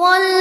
one